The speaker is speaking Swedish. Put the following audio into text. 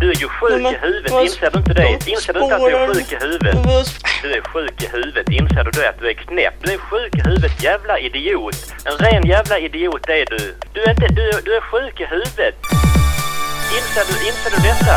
Du är ju sjuk Men i huvudet, vad- inser du inte det? Inser du inte att du är sjuk i huvudet? Du är sjuk i huvudet, inser du det att du är knäpp? Du är sjuk i huvudet, jävla idiot! En ren jävla idiot är du! Du är inte, du, du är sjuk i huvudet! Inser du, inser du detta?